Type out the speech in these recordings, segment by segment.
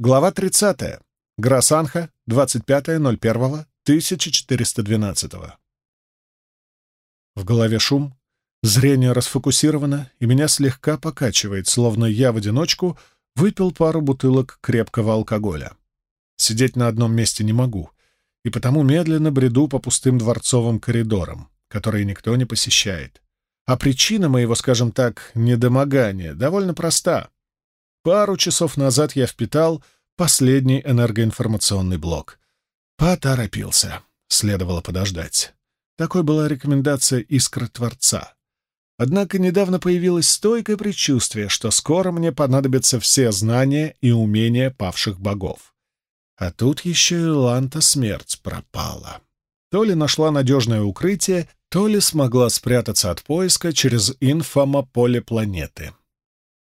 Глава 30. Грасанха, 25.01.1412. В голове шум, зрение расфокусировано, и меня слегка покачивает, словно я в одиночку выпил пару бутылок крепкого алкоголя. Сидеть на одном месте не могу, и потому медленно бреду по пустым дворцовым коридорам, которые никто не посещает. А причина моего, скажем так, недомогания довольно проста — Пару часов назад я впитал последний энергоинформационный блок. Поторопился. Следовало подождать. Такой была рекомендация искры Творца. Однако недавно появилось стойкое предчувствие, что скоро мне понадобятся все знания и умения павших богов. А тут еще и Ланта смерть пропала. То ли нашла надежное укрытие, то ли смогла спрятаться от поиска через инфомополе планеты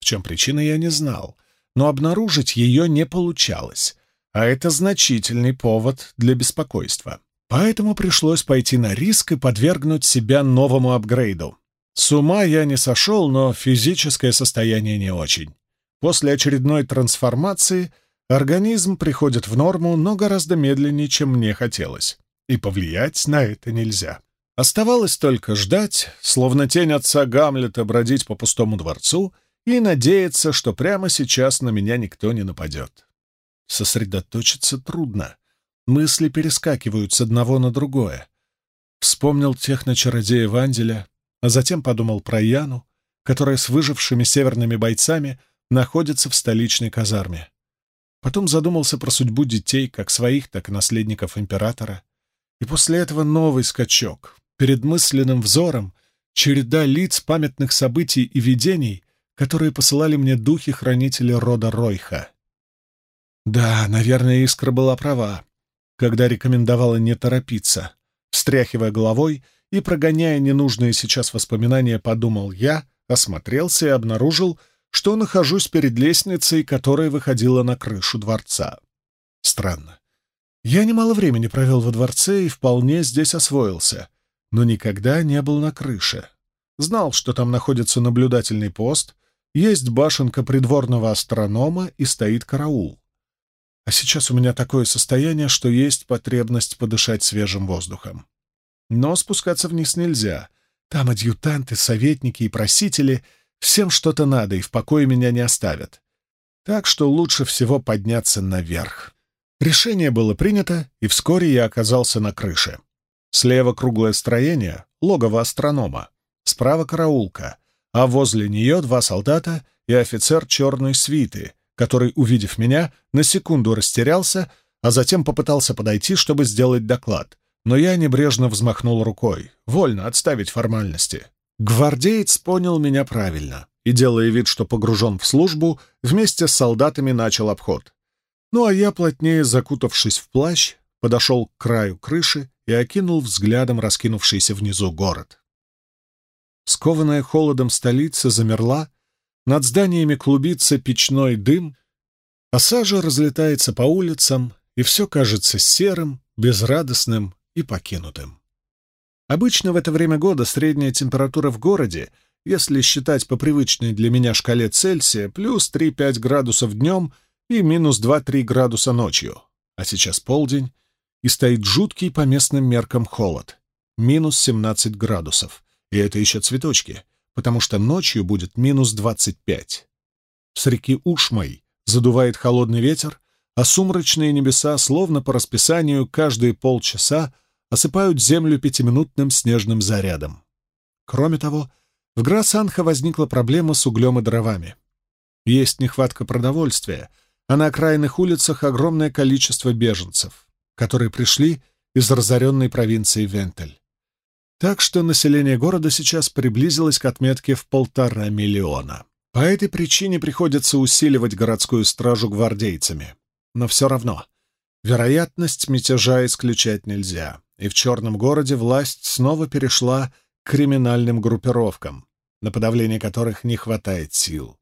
чем причина, я не знал, но обнаружить ее не получалось, а это значительный повод для беспокойства. Поэтому пришлось пойти на риск и подвергнуть себя новому апгрейду. С ума я не сошел, но физическое состояние не очень. После очередной трансформации организм приходит в норму, но гораздо медленнее, чем мне хотелось. И повлиять на это нельзя. Оставалось только ждать, словно тень отца Гамлета бродить по пустому дворцу — и надеяться, что прямо сейчас на меня никто не нападет. Сосредоточиться трудно. Мысли перескакивают с одного на другое. Вспомнил техночародея Ванделя, а затем подумал про Яну, которая с выжившими северными бойцами находится в столичной казарме. Потом задумался про судьбу детей, как своих, так и наследников императора. И после этого новый скачок. Перед мысленным взором череда лиц, памятных событий и видений, которые посылали мне духи-хранители рода Ройха. Да, наверное, Искра была права, когда рекомендовала не торопиться. Встряхивая головой и прогоняя ненужные сейчас воспоминания, подумал я, осмотрелся и обнаружил, что нахожусь перед лестницей, которая выходила на крышу дворца. Странно. Я немало времени провел во дворце и вполне здесь освоился, но никогда не был на крыше. Знал, что там находится наблюдательный пост, есть башенка придворного астронома и стоит караул. А сейчас у меня такое состояние, что есть потребность подышать свежим воздухом. Но спускаться вниз нельзя. Там адъютанты, советники и просители. Всем что-то надо, и в покое меня не оставят. Так что лучше всего подняться наверх. Решение было принято, и вскоре я оказался на крыше. Слева круглое строение, логово астронома. Справа караулка — а возле нее два солдата и офицер черной свиты, который, увидев меня, на секунду растерялся, а затем попытался подойти, чтобы сделать доклад. Но я небрежно взмахнул рукой. Вольно отставить формальности. Гвардеец понял меня правильно и, делая вид, что погружен в службу, вместе с солдатами начал обход. Ну а я, плотнее закутавшись в плащ, подошел к краю крыши и окинул взглядом раскинувшийся внизу город. Скованная холодом столица замерла, над зданиями клубится печной дым, а сажа разлетается по улицам, и все кажется серым, безрадостным и покинутым. Обычно в это время года средняя температура в городе, если считать по привычной для меня шкале Цельсия, плюс 3-5 градусов днем и минус 2-3 градуса ночью. А сейчас полдень, и стоит жуткий по местным меркам холод — минус 17 градусов. И это еще цветочки, потому что ночью будет минус двадцать пять. С реки Ушмой задувает холодный ветер, а сумрачные небеса, словно по расписанию, каждые полчаса осыпают землю пятиминутным снежным зарядом. Кроме того, в Грасанха возникла проблема с углем и дровами. Есть нехватка продовольствия, а на окраинных улицах огромное количество беженцев, которые пришли из разоренной провинции Вентель. Так что население города сейчас приблизилось к отметке в полтора миллиона. По этой причине приходится усиливать городскую стражу гвардейцами. Но все равно, вероятность мятежа исключать нельзя, и в Черном городе власть снова перешла к криминальным группировкам, на подавление которых не хватает сил.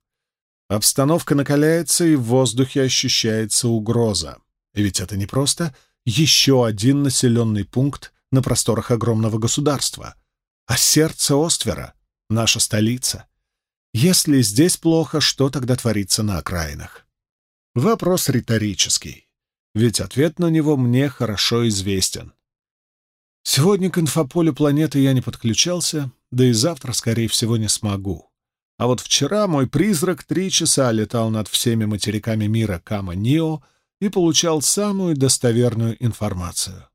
Обстановка накаляется, и в воздухе ощущается угроза. И ведь это не просто еще один населенный пункт на просторах огромного государства. А сердце Оствера — наша столица. Если здесь плохо, что тогда творится на окраинах? Вопрос риторический, ведь ответ на него мне хорошо известен. Сегодня к инфополю планеты я не подключался, да и завтра, скорее всего, не смогу. А вот вчера мой призрак три часа летал над всеми материками мира Кама-Нио и получал самую достоверную информацию.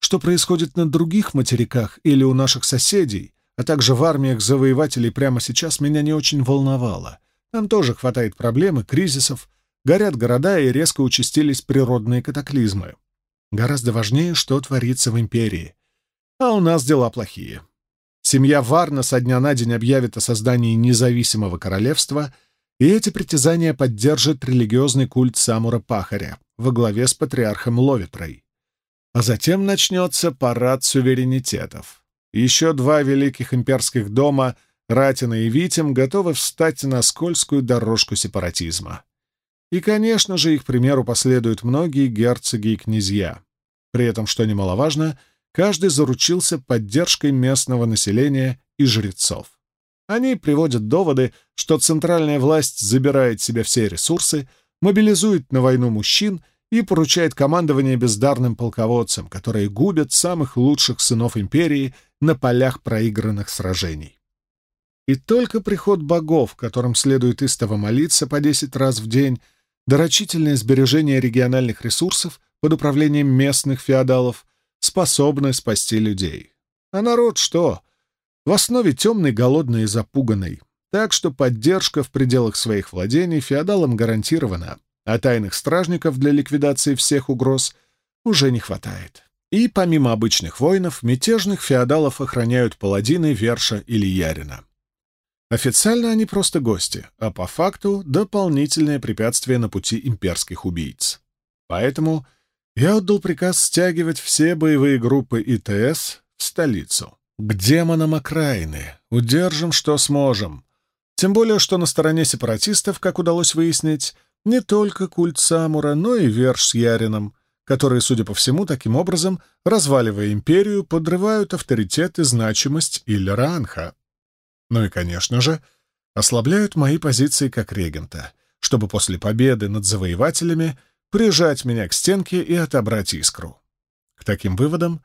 Что происходит на других материках или у наших соседей, а также в армиях завоевателей прямо сейчас, меня не очень волновало. Там тоже хватает проблем и кризисов, горят города и резко участились природные катаклизмы. Гораздо важнее, что творится в империи. А у нас дела плохие. Семья Варна со дня на день объявит о создании независимого королевства, и эти притязания поддержит религиозный культ Самура-Пахаря во главе с патриархом Ловитрой. А затем начнется парад суверенитетов. Еще два великих имперских дома, Ратина и Витим, готовы встать на скользкую дорожку сепаратизма. И, конечно же, их примеру последуют многие герцоги и князья. При этом, что немаловажно, каждый заручился поддержкой местного населения и жрецов. Они приводят доводы, что центральная власть забирает себе все ресурсы, мобилизует на войну мужчин и поручает командование бездарным полководцам, которые губят самых лучших сынов империи на полях проигранных сражений. И только приход богов, которым следует истово молиться по десять раз в день, дорочительное сбережение региональных ресурсов под управлением местных феодалов способны спасти людей. А народ что? В основе темный, голодный и запуганный. Так что поддержка в пределах своих владений феодалам гарантирована, а тайных стражников для ликвидации всех угроз уже не хватает. И помимо обычных воинов, мятежных феодалов охраняют паладины Верша или Ярина. Официально они просто гости, а по факту — дополнительное препятствие на пути имперских убийц. Поэтому я отдал приказ стягивать все боевые группы ИТС в столицу. К демонам окраины. Удержим, что сможем. Тем более, что на стороне сепаратистов, как удалось выяснить, не только культ Самура, но и Верш с Ярином, которые, судя по всему, таким образом, разваливая империю, подрывают авторитет и значимость Иллера Анха. Ну и, конечно же, ослабляют мои позиции как регента, чтобы после победы над завоевателями прижать меня к стенке и отобрать искру. К таким выводам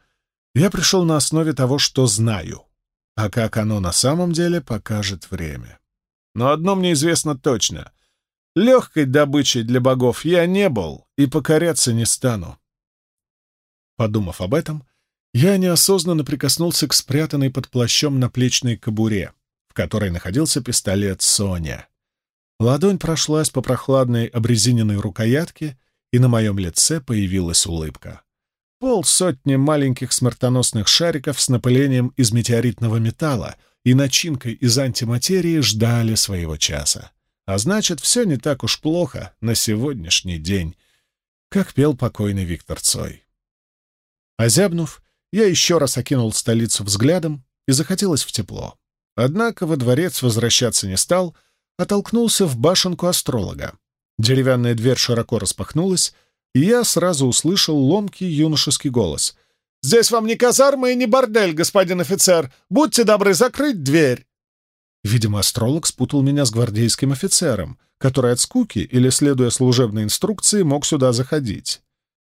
я пришел на основе того, что знаю, а как оно на самом деле покажет время. Но одно мне известно точно — легкой добычей для богов я не был и покоряться не стану. Подумав об этом, я неосознанно прикоснулся к спрятанной под плащом наплечной кобуре, в которой находился пистолет Соня. Ладонь прошлась по прохладной обрезиненной рукоятке, и на моем лице появилась улыбка. Полсотни маленьких смертоносных шариков с напылением из метеоритного металла и начинкой из антиматерии ждали своего часа. А значит, все не так уж плохо на сегодняшний день, как пел покойный Виктор Цой. Озябнув, я еще раз окинул столицу взглядом и захотелось в тепло. Однако во дворец возвращаться не стал, а толкнулся в башенку астролога. Деревянная дверь широко распахнулась, и я сразу услышал ломкий юношеский голос. «Здесь вам не казарма и не бордель, господин офицер! Будьте добры закрыть дверь!» Видимо, астролог спутал меня с гвардейским офицером, который от скуки или, следуя служебной инструкции, мог сюда заходить.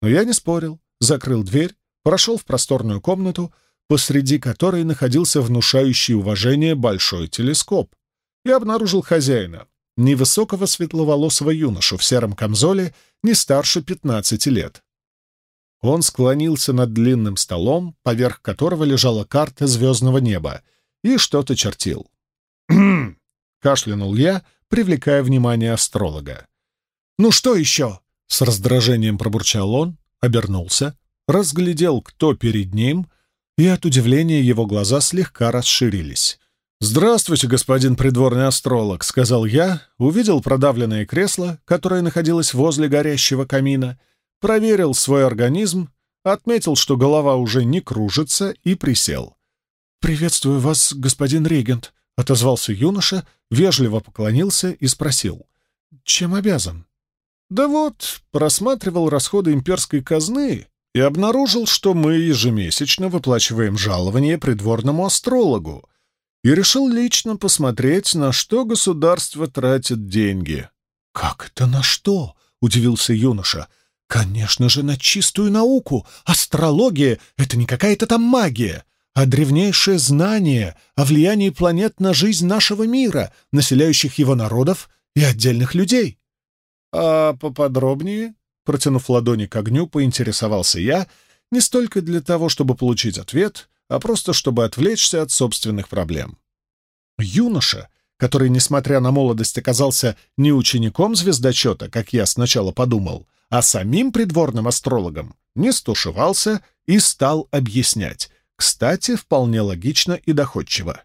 Но я не спорил, закрыл дверь, прошел в просторную комнату, посреди которой находился внушающий уважение большой телескоп, и обнаружил хозяина, невысокого светловолосого юношу в сером камзоле, не старше пятнадцати лет. Он склонился над длинным столом, поверх которого лежала карта звездного неба, и что-то чертил. Кашлянул я, привлекая внимание астролога. «Ну что еще?» — с раздражением пробурчал он, обернулся, разглядел, кто перед ним, и от удивления его глаза слегка расширились. «Здравствуйте, господин придворный астролог», — сказал я, увидел продавленное кресло, которое находилось возле горящего камина, проверил свой организм, отметил, что голова уже не кружится, и присел. «Приветствую вас, господин регент», — отозвался юноша, вежливо поклонился и спросил. «Чем обязан?» «Да вот, просматривал расходы имперской казны и обнаружил, что мы ежемесячно выплачиваем жалование придворному астрологу, и решил лично посмотреть, на что государство тратит деньги. «Как это на что?» — удивился юноша. «Конечно же, на чистую науку. Астрология — это не какая-то там магия, а древнейшее знание о влиянии планет на жизнь нашего мира, населяющих его народов и отдельных людей». «А поподробнее?» — протянув ладони к огню, поинтересовался я, не столько для того, чтобы получить ответ, а просто чтобы отвлечься от собственных проблем. Юноша, который, несмотря на молодость, оказался не учеником звездочета, как я сначала подумал, а самим придворным астрологом, не стушевался и стал объяснять. Кстати, вполне логично и доходчиво.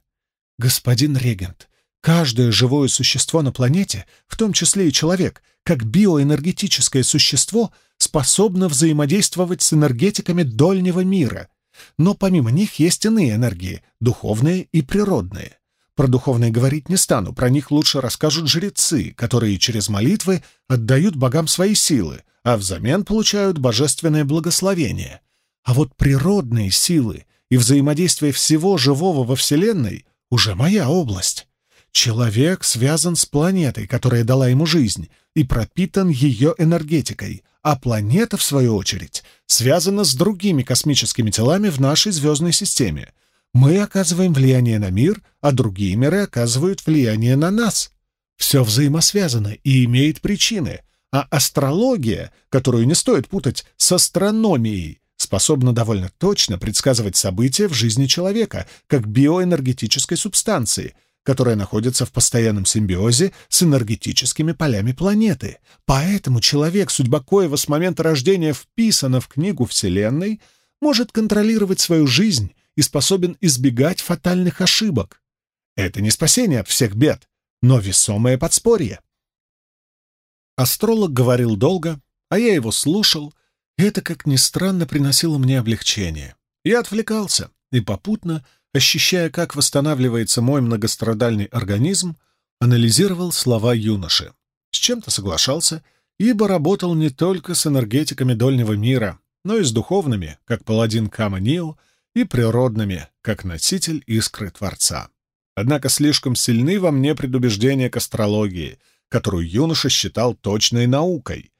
«Господин регент, каждое живое существо на планете, в том числе и человек, как биоэнергетическое существо, способно взаимодействовать с энергетиками дольнего мира. Но помимо них есть иные энергии, духовные и природные. Про духовные говорить не стану, про них лучше расскажут жрецы, которые через молитвы отдают богам свои силы, а взамен получают божественное благословение. А вот природные силы и взаимодействие всего живого во Вселенной уже моя область. Человек связан с планетой, которая дала ему жизнь, и пропитан ее энергетикой, а планета, в свою очередь, связана с другими космическими телами в нашей звездной системе, мы оказываем влияние на мир, а другие миры оказывают влияние на нас. Все взаимосвязано и имеет причины, а астрология, которую не стоит путать с астрономией, способна довольно точно предсказывать события в жизни человека, как биоэнергетической субстанции, которая находится в постоянном симбиозе с энергетическими полями планеты. Поэтому человек, судьба коего с момента рождения вписана в книгу Вселенной, может контролировать свою жизнь и способен избегать фатальных ошибок. Это не спасение от всех бед, но весомое подспорье. Астролог говорил долго, а я его слушал, это, как ни странно, приносило мне облегчение. Я отвлекался и попутно, ощущая, как восстанавливается мой многострадальный организм, анализировал слова юноши. С чем-то соглашался, ибо работал не только с энергетиками дольнего мира, но и с духовными, как паладин Кама Нио, и природными, как носитель искры Творца. Однако слишком сильны во мне предубеждения к астрологии, которую юноша считал точной наукой.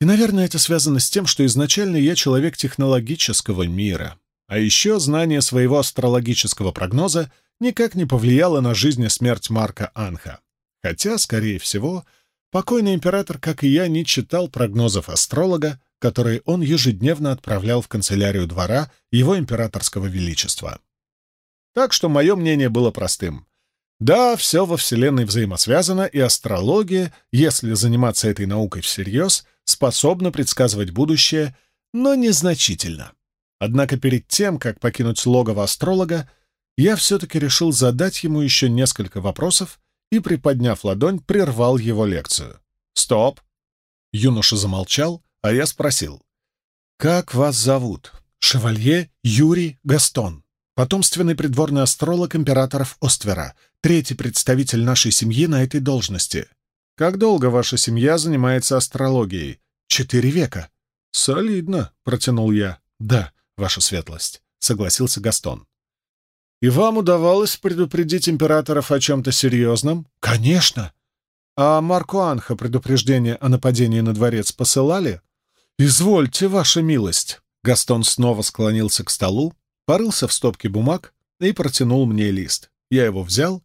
И, наверное, это связано с тем, что изначально я человек технологического мира, а еще знание своего астрологического прогноза никак не повлияло на жизнь и смерть Марка Анха. Хотя, скорее всего, покойный император, как и я, не читал прогнозов астролога, которые он ежедневно отправлял в канцелярию двора его императорского величества. Так что мое мнение было простым. Да, все во Вселенной взаимосвязано, и астрология, если заниматься этой наукой всерьез, способна предсказывать будущее, но незначительно. Однако перед тем, как покинуть логово астролога, я все-таки решил задать ему еще несколько вопросов и, приподняв ладонь, прервал его лекцию. «Стоп!» Юноша замолчал, а я спросил. «Как вас зовут?» «Шевалье Юрий Гастон, потомственный придворный астролог императоров Оствера, третий представитель нашей семьи на этой должности. Как долго ваша семья занимается астрологией?» «Четыре века». «Солидно», — протянул я. «Да, ваша светлость», — согласился Гастон. «И вам удавалось предупредить императоров о чем-то серьезном?» «Конечно!» «А Марку Анха предупреждение о нападении на дворец посылали?» «Извольте, ваша милость!» Гастон снова склонился к столу, порылся в стопке бумаг и протянул мне лист. Я его взял,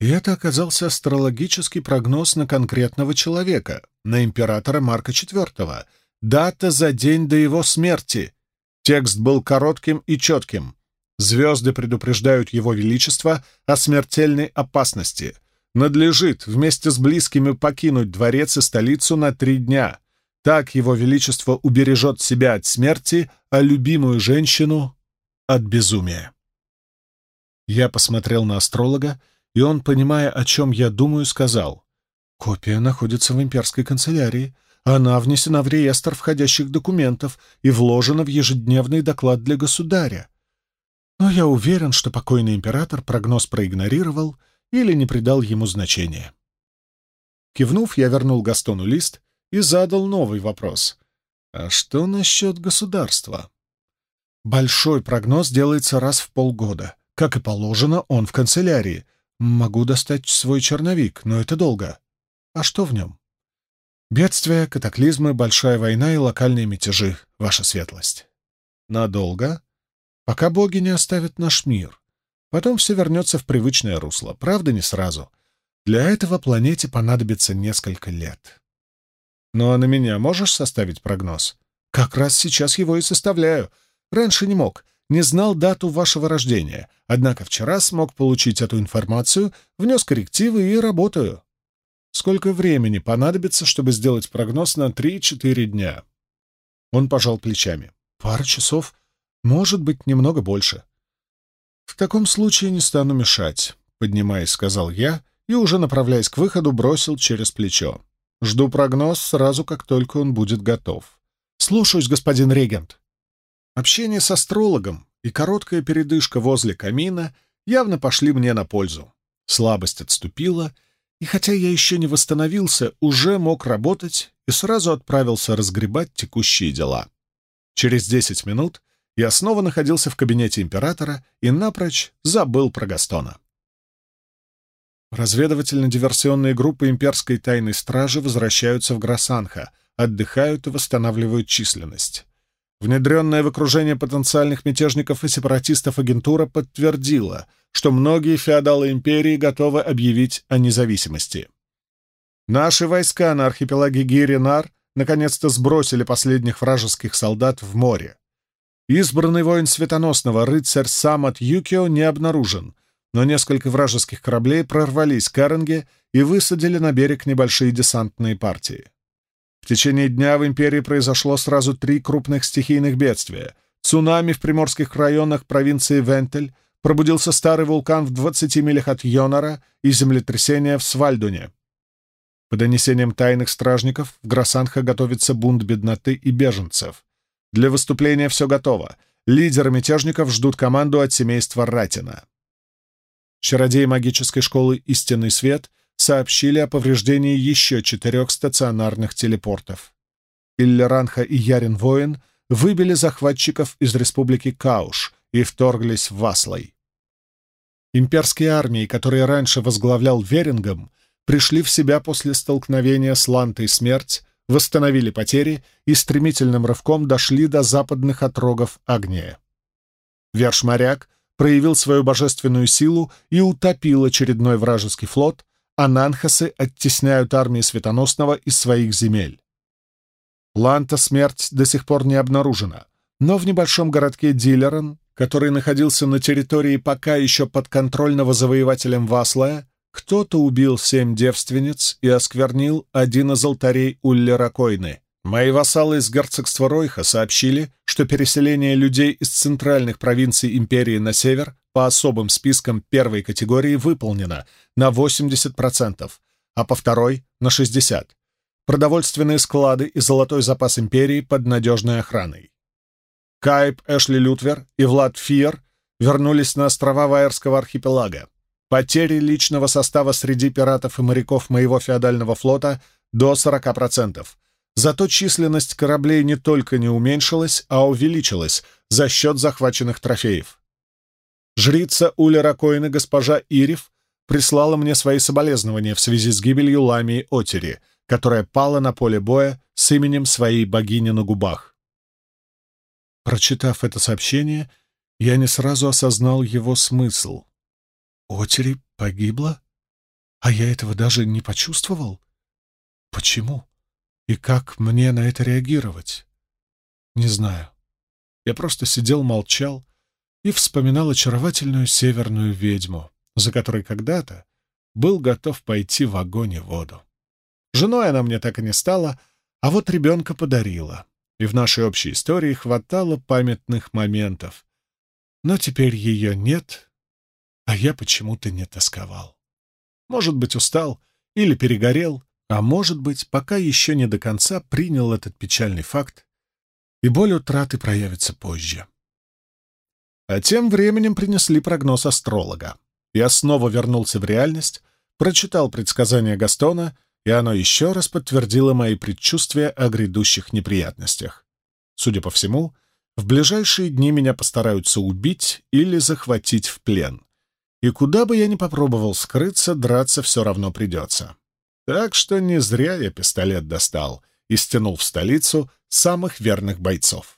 и это оказался астрологический прогноз на конкретного человека, на императора Марка IV. Дата за день до его смерти. Текст был коротким и четким. Звезды предупреждают его величество о смертельной опасности. Надлежит вместе с близкими покинуть дворец и столицу на три дня — так его величество убережет себя от смерти, а любимую женщину — от безумия. Я посмотрел на астролога, и он, понимая, о чем я думаю, сказал. «Копия находится в имперской канцелярии. Она внесена в реестр входящих документов и вложена в ежедневный доклад для государя. Но я уверен, что покойный император прогноз проигнорировал или не придал ему значения». Кивнув, я вернул Гастону лист и задал новый вопрос. А что насчет государства? Большой прогноз делается раз в полгода. Как и положено, он в канцелярии. Могу достать свой черновик, но это долго. А что в нем? Бедствия, катаклизмы, большая война и локальные мятежи, ваша светлость. Надолго? Пока боги не оставят наш мир. Потом все вернется в привычное русло. Правда, не сразу. Для этого планете понадобится несколько лет. Ну а на меня можешь составить прогноз? Как раз сейчас его и составляю. Раньше не мог, не знал дату вашего рождения. Однако вчера смог получить эту информацию, внес коррективы и работаю. Сколько времени понадобится, чтобы сделать прогноз на 3-4 дня? Он пожал плечами. Пара часов, может быть, немного больше. В таком случае не стану мешать, поднимаясь, сказал я и, уже направляясь к выходу, бросил через плечо. Жду прогноз сразу, как только он будет готов. Слушаюсь, господин регент. Общение с астрологом и короткая передышка возле камина явно пошли мне на пользу. Слабость отступила — и хотя я еще не восстановился, уже мог работать и сразу отправился разгребать текущие дела. Через десять минут я снова находился в кабинете императора и напрочь забыл про Гастона. Разведывательно-диверсионные группы имперской тайной стражи возвращаются в Грасанха, отдыхают и восстанавливают численность. Внедренная в окружение потенциальных мятежников и сепаратистов агентура подтвердила, что многие феодалы империи готовы объявить о независимости. Наши войска на архипелаге Гиринар наконец-то сбросили последних вражеских солдат в море. Избранный воин Светоносного, рыцарь Самат Юкио, не обнаружен, но несколько вражеских кораблей прорвались к Эренге и высадили на берег небольшие десантные партии. В течение дня в империи произошло сразу три крупных стихийных бедствия. Цунами в приморских районах провинции Вентель, пробудился старый вулкан в 20 милях от Йонара и землетрясение в Свальдуне. По донесениям тайных стражников, в Грасанха готовится бунт бедноты и беженцев. Для выступления все готово. Лидеры мятежников ждут команду от семейства Ратина. Чародеи магической школы «Истинный свет» сообщили о повреждении еще четырех стационарных телепортов. Иллеранха и Ярин Воин выбили захватчиков из республики Кауш и вторглись в Васлой. Имперские армии, которые раньше возглавлял Верингом, пришли в себя после столкновения с Лантой Смерть, восстановили потери и стремительным рывком дошли до западных отрогов Агния. Вершморяк проявил свою божественную силу и утопил очередной вражеский флот, а Нанхасы оттесняют армии Светоносного из своих земель. Ланта смерть до сих пор не обнаружена, но в небольшом городке Дилерон который находился на территории пока еще подконтрольного завоевателем Васлая, кто-то убил семь девственниц и осквернил один из алтарей Уллера Койны. Мои вассалы из герцогства Ройха сообщили, что переселение людей из центральных провинций империи на север по особым спискам первой категории выполнено на 80%, а по второй — на 60%. Продовольственные склады и золотой запас империи под надежной охраной. Кайп, Эшли Лютвер и Влад Фиер вернулись на острова Вайерского архипелага. Потери личного состава среди пиратов и моряков моего феодального флота до 40%. Зато численность кораблей не только не уменьшилась, а увеличилась за счет захваченных трофеев. Жрица Улера Коина госпожа Ирев прислала мне свои соболезнования в связи с гибелью Ламии Отери, которая пала на поле боя с именем своей богини на губах. Прочитав это сообщение, я не сразу осознал его смысл. Отери погибла? А я этого даже не почувствовал? Почему? И как мне на это реагировать? Не знаю. Я просто сидел, молчал и вспоминал очаровательную северную ведьму, за которой когда-то был готов пойти в огонь и воду. Женой она мне так и не стала, а вот ребенка подарила и в нашей общей истории хватало памятных моментов. Но теперь ее нет, а я почему-то не тосковал. Может быть, устал или перегорел, а может быть, пока еще не до конца принял этот печальный факт, и боль утраты проявится позже. А тем временем принесли прогноз астролога. Я снова вернулся в реальность, прочитал предсказания Гастона и оно еще раз подтвердило мои предчувствия о грядущих неприятностях. Судя по всему, в ближайшие дни меня постараются убить или захватить в плен. И куда бы я ни попробовал скрыться, драться все равно придется. Так что не зря я пистолет достал и стянул в столицу самых верных бойцов.